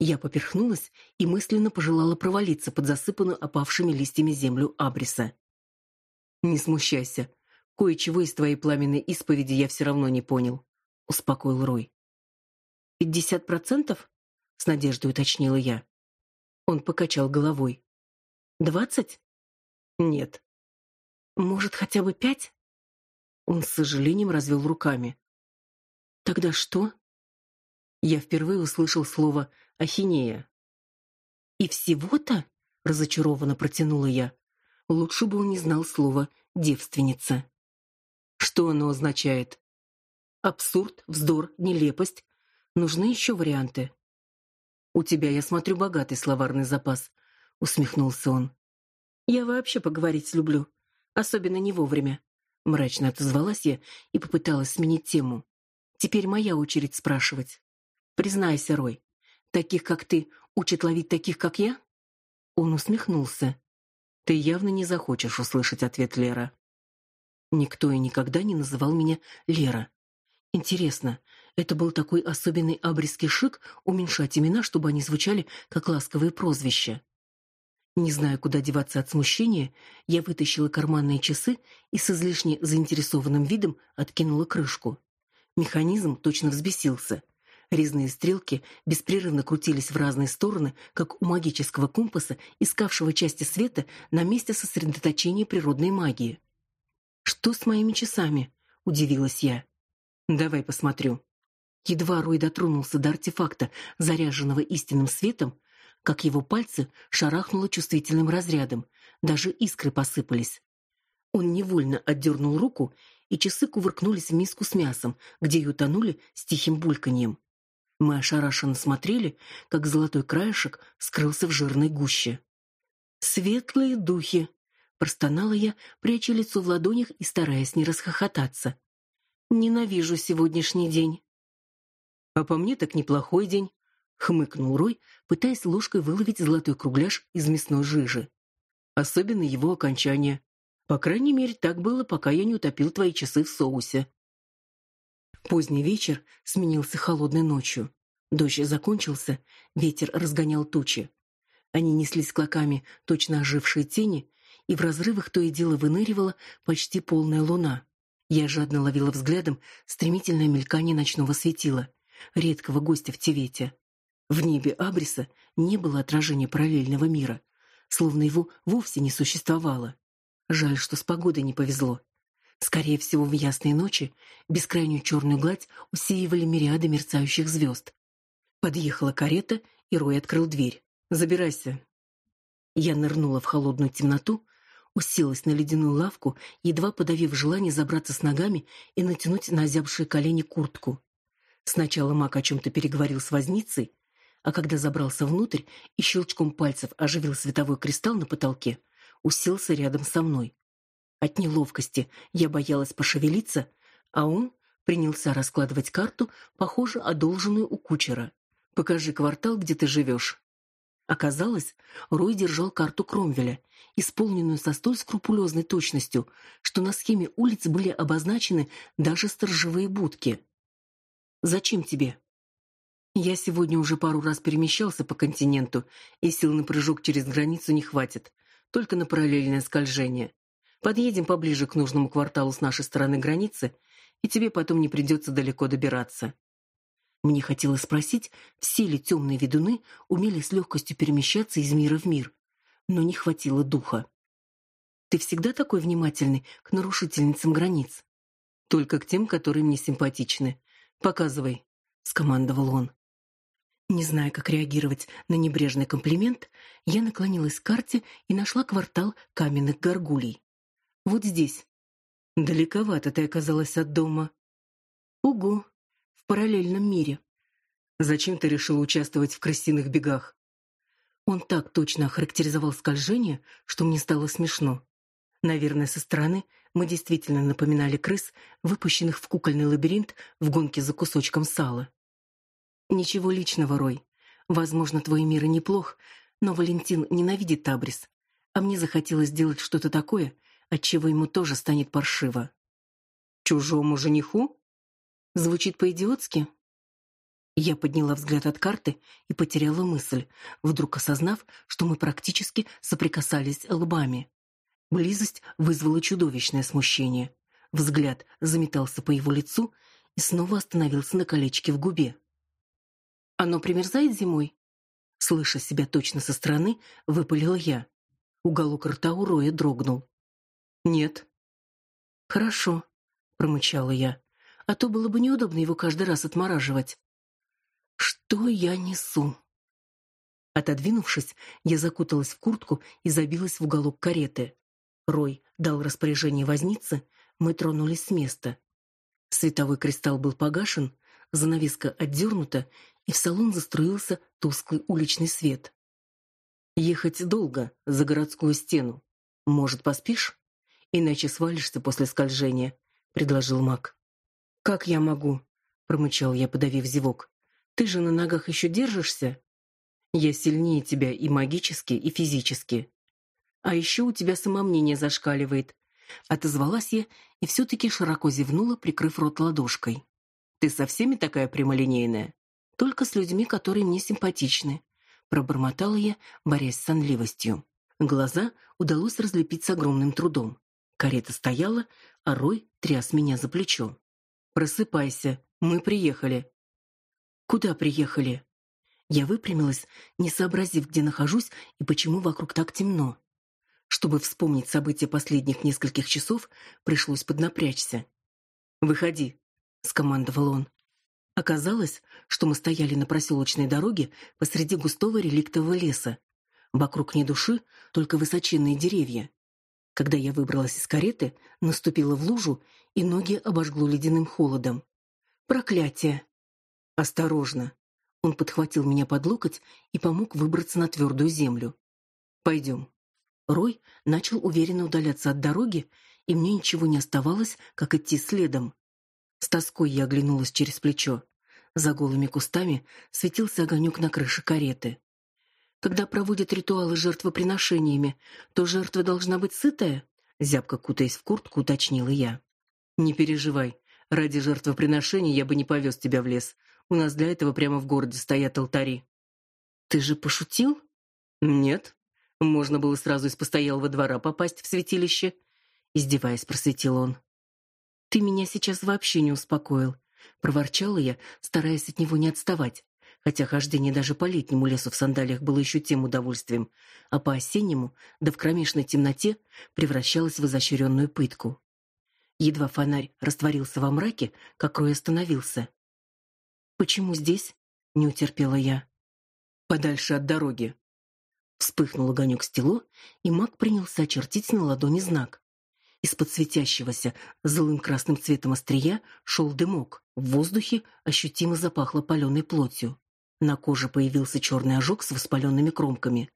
Я поперхнулась и мысленно пожелала провалиться под засыпанную опавшими листьями землю абриса. Не смущайся. Кое-чего из твоей пламенной исповеди я все равно не понял, успокоил Рой. «Пятьдесят процентов?» — с надеждой уточнила я. Он покачал головой. «Двадцать?» «Нет». «Может, хотя бы пять?» Он с сожалением развел руками. Тогда что? Я впервые услышал слово ахинея. И всего-то, разочарованно протянула я. Лучше бы он не знал слова девственница. Что оно означает? Абсурд, вздор, нелепость. Нужны еще варианты. У тебя, я смотрю, богатый словарный запас, усмехнулся он. Я вообще поговорить люблю, особенно не вовремя. Мрачно отозвалась я и попыталась сменить тему. Теперь моя очередь спрашивать. Признайся, Рой, таких как ты учат ловить таких как я? Он усмехнулся. Ты явно не захочешь услышать ответ Лера. Никто и никогда не называл меня Лера. Интересно, это был такой особенный абрисский шик уменьшать имена, чтобы они звучали как ласковые прозвища. Не зная, куда деваться от смущения, я вытащила карманные часы и с излишне заинтересованным видом откинула крышку. Механизм точно взбесился. Резные стрелки беспрерывно крутились в разные стороны, как у магического компаса, искавшего части света на месте сосредоточения природной магии. «Что с моими часами?» — удивилась я. Давай посмотрю. Едва Рой дотронулся до артефакта, заряженного истинным светом, как его пальцы шарахнуло чувствительным разрядом, даже искры посыпались. Он невольно отдернул руку, и часы кувыркнулись в миску с мясом, где и утонули с тихим бульканьем. Мы ошарашенно смотрели, как золотой краешек скрылся в жирной гуще. «Светлые духи!» — простонала я, пряча лицо в ладонях и стараясь не расхохотаться. Ненавижу сегодняшний день. А по мне так неплохой день, хмыкнул Рой, пытаясь ложкой выловить золотой кругляш из мясной жижи. Особенно его окончание. По крайней мере, так было, пока я не утопил твои часы в соусе. Поздний вечер сменился холодной ночью. Дождь закончился, ветер разгонял тучи. Они неслись клоками, точно ожившие тени, и в разрывах то и дело выныривала почти полная луна. Я жадно ловила взглядом стремительное мелькание ночного светила, редкого гостя в Тивете. В небе Абриса не было отражения параллельного мира, словно его вовсе не существовало. Жаль, что с погодой не повезло. Скорее всего, в ясные ночи бескрайнюю черную гладь усеивали мириады мерцающих звезд. Подъехала карета, и Рой открыл дверь. «Забирайся». Я нырнула в холодную темноту, уселась на ледяную лавку, едва подавив желание забраться с ногами и натянуть на озябшие колени куртку. Сначала Мак о чем-то переговорил с возницей, а когда забрался внутрь и щелчком пальцев оживил световой кристалл на потолке, уселся рядом со мной. От неловкости я боялась пошевелиться, а он принялся раскладывать карту, похоже, одолженную у кучера. «Покажи квартал, где ты живешь». Оказалось, Рой держал карту Кромвеля, исполненную со столь скрупулезной точностью, что на схеме улиц были обозначены даже сторожевые будки. «Зачем тебе?» «Я сегодня уже пару раз перемещался по континенту, и сил на прыжок через границу не хватит, только на параллельное скольжение. Подъедем поближе к нужному кварталу с нашей стороны границы, и тебе потом не придется далеко добираться. Мне хотелось спросить, все ли темные ведуны умели с легкостью перемещаться из мира в мир, но не хватило духа. Ты всегда такой внимательный к нарушительницам границ? Только к тем, которые мне симпатичны. Показывай, скомандовал он. Не зная, как реагировать на небрежный комплимент, я наклонилась к карте и нашла квартал каменных горгулей. Вот здесь. Далековато ты оказалась от дома. Угу, параллельном мире. Зачем ты решила участвовать в крысиных бегах? Он так точно охарактеризовал скольжение, что мне стало смешно. Наверное, со стороны мы действительно напоминали крыс, выпущенных в кукольный лабиринт в гонке за кусочком сала. Ничего личного, Рой. Возможно, твой мир и неплох, но Валентин ненавидит Табрис, а мне захотелось сделать что-то такое, от чего ему тоже станет паршиво. Чужому жениху? Звучит по-идиотски. Я подняла взгляд от карты и потеряла мысль, вдруг осознав, что мы практически соприкасались лбами. Близость вызвала чудовищное смущение. Взгляд заметался по его лицу и снова остановился на колечке в губе. Оно примерзает зимой? Слыша себя точно со стороны, выпалила я. Уголок рта у Роя дрогнул. Нет. Хорошо, промычала я. А то было бы неудобно его каждый раз отмораживать. Что я несу? Отодвинувшись, я закуталась в куртку и забилась в уголок кареты. Рой дал распоряжение вознице, мы тронулись с места. Световой кристалл был погашен, занавеска отдернута, и в салон заструился тусклый уличный свет. Ехать долго за городскую стену. Может, поспишь? Иначе свалишься после скольжения, предложил Мак. Как я могу? промычал я, подавив зевок. Ты же на ногах еще держишься? Я сильнее тебя и магически, и физически. А еще у тебя самомнение зашкаливает. Отозвалась я и все таки широко зевнула, прикрыв рот ладошкой. Ты со всеми такая прямолинейная? Только с людьми, которые мне симпатичны, пробормотала я, борясь с сонливостью. Глаза удалось разлепить с огромным трудом. Карета стояла, а Рой тряс меня за плечо. Просыпайся, мы приехали. Куда приехали? Я выпрямилась, не сообразив, где нахожусь и почему вокруг так темно. Чтобы вспомнить события последних нескольких часов, пришлось поднапрячься. "Выходи", скомандовал он. Оказалось, что мы стояли на проселочной дороге посреди густого реликтового леса. Вокруг ни души, только высоченные деревья. Когда я выбралась из кареты, наступила в лужу, и ноги обожгло ледяным холодом. Проклятие. Осторожно. Он подхватил меня под локоть и помог выбраться на твердую землю. Пойдем». Рой начал уверенно удаляться от дороги, и мне ничего не оставалось, как идти следом. С тоской я оглянулась через плечо. За голыми кустами светился огонек на крыше кареты. Когда проводят ритуалы жертвоприношениями, то жертва должна быть сытая, зябко кутаясь в куртку, уточнила я. Не переживай, ради жертвоприношения я бы не повез тебя в лес. У нас для этого прямо в городе стоят алтари. Ты же пошутил? Нет. Можно было сразу из постоялого двора попасть в святилище, издеваясь, просветил он. Ты меня сейчас вообще не успокоил, проворчала я, стараясь от него не отставать хотя хождение даже по летнему лесу в сандалиях было еще тем удовольствием, а по осеннему, да в кромешной темноте, превращалось в изощренную пытку. Едва фонарь растворился во мраке, как Рой остановился. «Почему здесь?» — не утерпела я. «Подальше от дороги». Вспыхнул огонек стело, и маг принялся чертить на ладони знак. Из-под светящегося злым красным цветом острия шел дымок. В воздухе ощутимо запахло паленой плотью. На коже появился черный ожог с воспаленными кромками.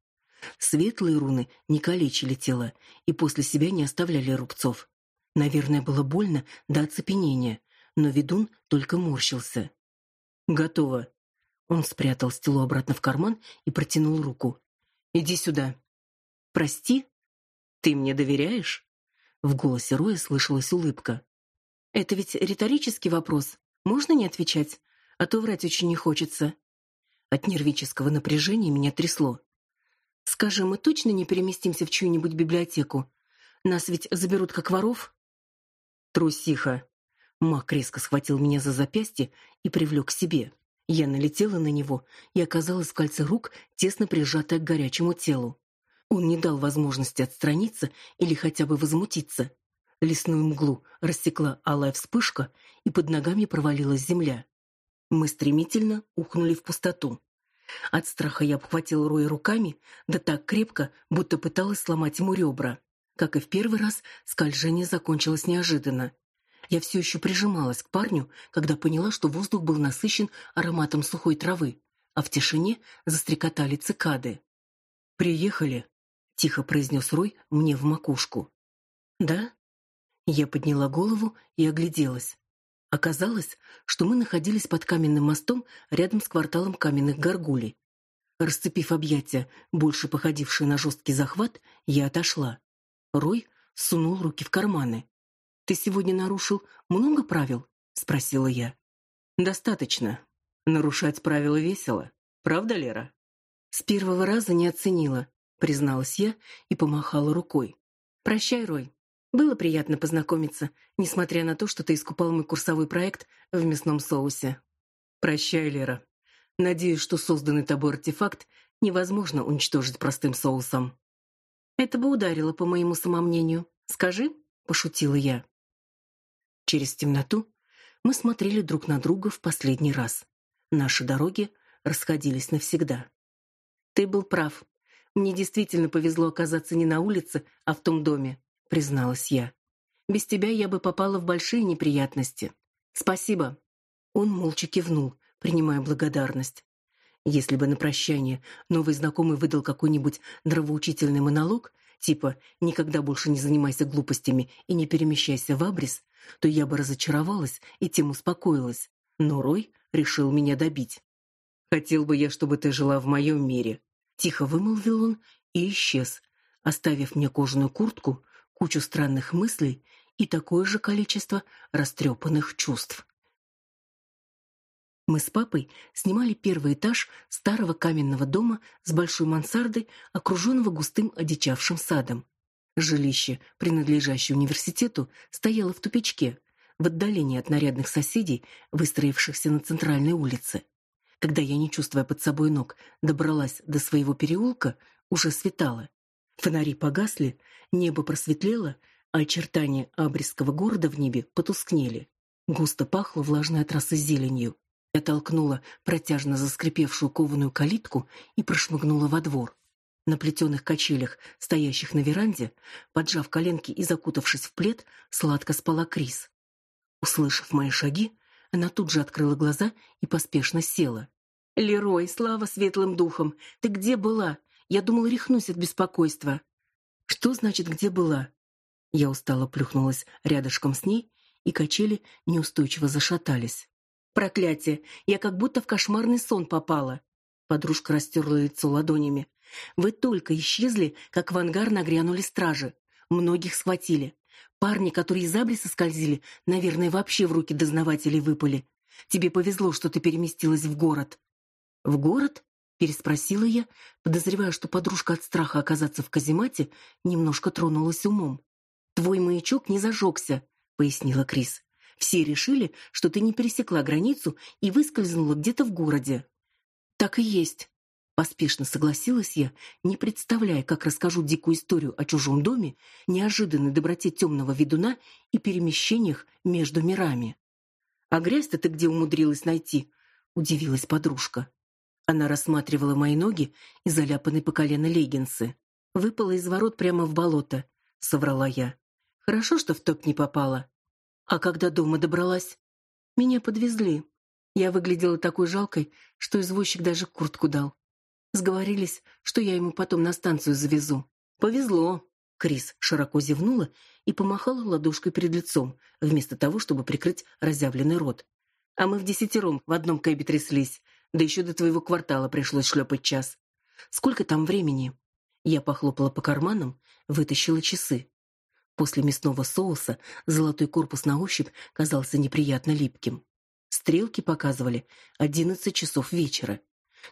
Светлые руны не калечили тело и после себя не оставляли рубцов. Наверное, было больно до оцепенения, но ведун только морщился. Готово. Он спрятал стело обратно в карман и протянул руку. Иди сюда. Прости? Ты мне доверяешь? В голосе Роя слышалась улыбка. Это ведь риторический вопрос. Можно не отвечать, а то врать очень не хочется. От нервического напряжения меня трясло. Скажи, мы точно не переместимся в чью-нибудь библиотеку? Нас ведь заберут как воров? Трусиха. Мак резко схватил меня за запястье и привлек к себе. Я налетела на него и оказалась в кольце рук, тесно прижатая к горячему телу. Он не дал возможности отстраниться или хотя бы возмутиться. Лесную мглу рассекла алая вспышка, и под ногами провалилась земля. Мы стремительно ухнули в пустоту. От страха я обхватила Роя руками, да так крепко, будто пыталась сломать ему ребра. Как и в первый раз, скольжение закончилось неожиданно. Я все еще прижималась к парню, когда поняла, что воздух был насыщен ароматом сухой травы, а в тишине застрекотали цикады. «Приехали», — тихо произнес Рой мне в макушку. «Да?» Я подняла голову и огляделась. Оказалось, что мы находились под каменным мостом рядом с кварталом каменных горгулей. Расцепив объятия, больше походившие на жесткий захват, я отошла. Рой сунул руки в карманы. Ты сегодня нарушил много правил? спросила я. Достаточно. Нарушать правила весело, правда, Лера? С первого раза не оценила, призналась я и помахала рукой. Прощай, Рой. Было приятно познакомиться, несмотря на то, что ты искупал мой курсовой проект в мясном соусе. Прощай, Лера. Надеюсь, что созданный тобой артефакт невозможно уничтожить простым соусом. Это бы ударило по моему самомнению. Скажи, пошутила я. Через темноту Мы смотрели друг на друга в последний раз. Наши дороги расходились навсегда. Ты был прав. Мне действительно повезло оказаться не на улице, а в том доме, призналась я. Без тебя я бы попала в большие неприятности. Спасибо. Он молча кивнул, принимая благодарность. Если бы на прощание новый знакомый выдал какой-нибудь нравоучительный монолог, типа «никогда больше не занимайся глупостями и не перемещайся в абрис», то я бы разочаровалась и тем успокоилась. Но Рой решил меня добить. «Хотел бы я, чтобы ты жила в моем мире», — тихо вымолвил он и исчез, оставив мне кожаную куртку, кучу странных мыслей и такое же количество растрепанных чувств. Мы с папой снимали первый этаж старого каменного дома с большой мансардой, окруженного густым одичавшим садом. Жилище, принадлежащее университету, стояло в тупичке, в отдалении от нарядных соседей, выстроившихся на центральной улице. Когда я, не чувствуя под собой ног, добралась до своего переулка, уже светало. Фонари погасли, небо просветлело, а очертания Абрисского города в небе потускнели. Густо пахло влажной от зеленью. Я толкнула протяжно заскрипевшую кованую калитку и прошмыгнула во двор. На плетеных качелях, стоящих на веранде, поджав коленки и закутавшись в плед, сладко спала Крис. Услышав мои шаги, она тут же открыла глаза и поспешно села. «Лерой, слава светлым духом! Ты где была? Я думала, рехнусь от беспокойства». «Что значит, где была?» Я устало плюхнулась рядышком с ней, и качели неустойчиво зашатались. Проклятие! Я как будто в кошмарный сон попала. Подружка растерла лицо ладонями. Вы только исчезли, как в ангар нагрянули стражи. Многих схватили. Парни, которые из Абриса скользили, наверное, вообще в руки дознавателей выпали. Тебе повезло, что ты переместилась в город. В город? переспросила я, подозревая, что подружка от страха оказаться в каземате немножко тронулась умом. Твой маячок не зажегся», — пояснила Крис. Все решили, что ты не пересекла границу и выскользнула где-то в городе. Так и есть. Поспешно согласилась я, не представляя, как расскажу дикую историю о чужом доме, неожиданной доброте темного ведуна и перемещениях между мирами. А грязь-то ты где умудрилась найти? удивилась подружка. Она рассматривала мои ноги и заляпанные по колено леггинсы. Выпала из ворот прямо в болото, соврала я. Хорошо, что в топ не попала. А когда дома добралась, меня подвезли. Я выглядела такой жалкой, что извозчик даже куртку дал. Сговорились, что я ему потом на станцию завезу. Повезло. Крис широко зевнула и помахала ладошкой перед лицом, вместо того, чтобы прикрыть разъявленный рот. А мы в десятером в одном кэбе тряслись, да еще до твоего квартала пришлось шлепать час. Сколько там времени? Я похлопала по карманам, вытащила часы. После мясного соуса золотой корпус на ощупь казался неприятно липким. Стрелки показывали одиннадцать часов вечера,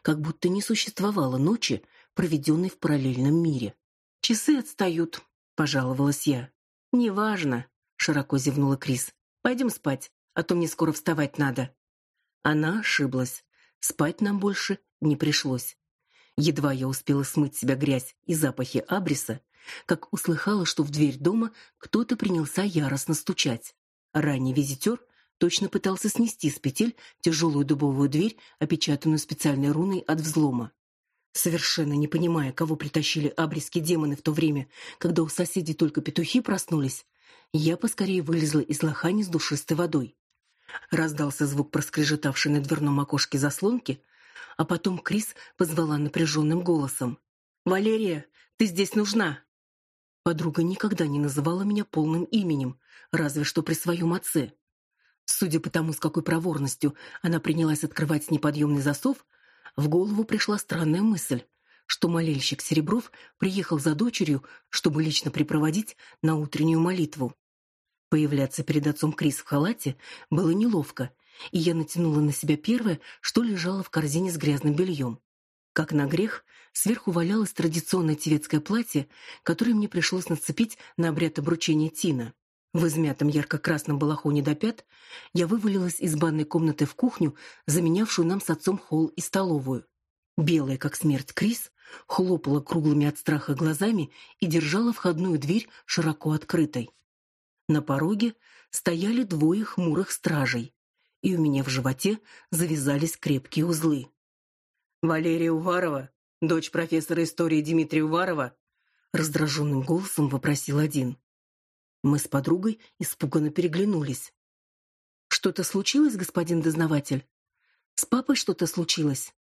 как будто не существовало ночи, проведенной в параллельном мире. Часы отстают, пожаловалась я. Неважно, широко зевнула Крис. Пойдем спать, а то мне скоро вставать надо. Она ошиблась. Спать нам больше не пришлось. Едва я успела смыть с себя грязь и запахи абриса, как услыхала, что в дверь дома кто-то принялся яростно стучать. Ранний визитер точно пытался снести с петель тяжелую дубовую дверь, опечатанную специальной руной от взлома. Совершенно не понимая, кого притащили абриски демоны в то время, когда у соседей только петухи проснулись, я поскорее вылезла из лохани с душистой водой. Раздался звук проскрежетавшей на дверном окошке заслонки, а потом Крис позвала напряженным голосом: "Валерия, ты здесь нужна!" Подруга никогда не называла меня полным именем, разве что при своем отце. Судя по тому, с какой проворностью она принялась открывать неподъемный засов, в голову пришла странная мысль, что молельщик Серебров приехал за дочерью, чтобы лично припроводить на утреннюю молитву. Появляться перед отцом Крис в халате было неловко, и я натянула на себя первое, что лежало в корзине с грязным бельем. Как на грех, сверху валялось традиционное тевецкое платье, которое мне пришлось нацепить на обряд обручения Тина. В измятом ярко-красном балахоне до пят я вывалилась из банной комнаты в кухню, заменявшую нам с отцом холл и столовую. Белая, как смерть, Крис хлопала круглыми от страха глазами и держала входную дверь широко открытой. На пороге стояли двое хмурых стражей. И у меня в животе завязались крепкие узлы. Валерия Уварова, дочь профессора истории Дмитрия Уварова, раздраженным голосом вопросил один. Мы с подругой испуганно переглянулись. Что-то случилось, господин дознаватель? С папой что-то случилось?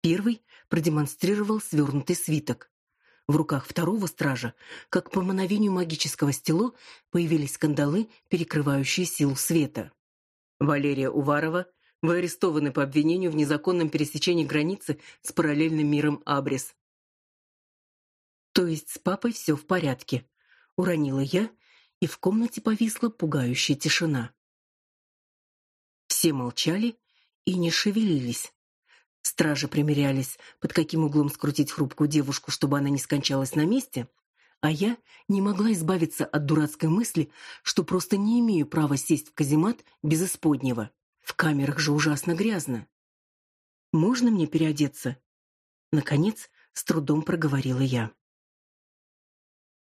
Первый продемонстрировал свернутый свиток. В руках второго стража, как по мановению магического стело, появились кандалы, перекрывающие силу света. Валерия Уварова вы арестованы по обвинению в незаконном пересечении границы с параллельным миром Абрис. То есть с папой все в порядке, уронила я, и в комнате повисла пугающая тишина. Все молчали и не шевелились. Стражи примерялись, под каким углом скрутить хрупкую девушку, чтобы она не скончалась на месте, а я не могла избавиться от дурацкой мысли, что просто не имею права сесть в каземат без исподнего. В камерах же ужасно грязно. Можно мне переодеться? Наконец, с трудом проговорила я.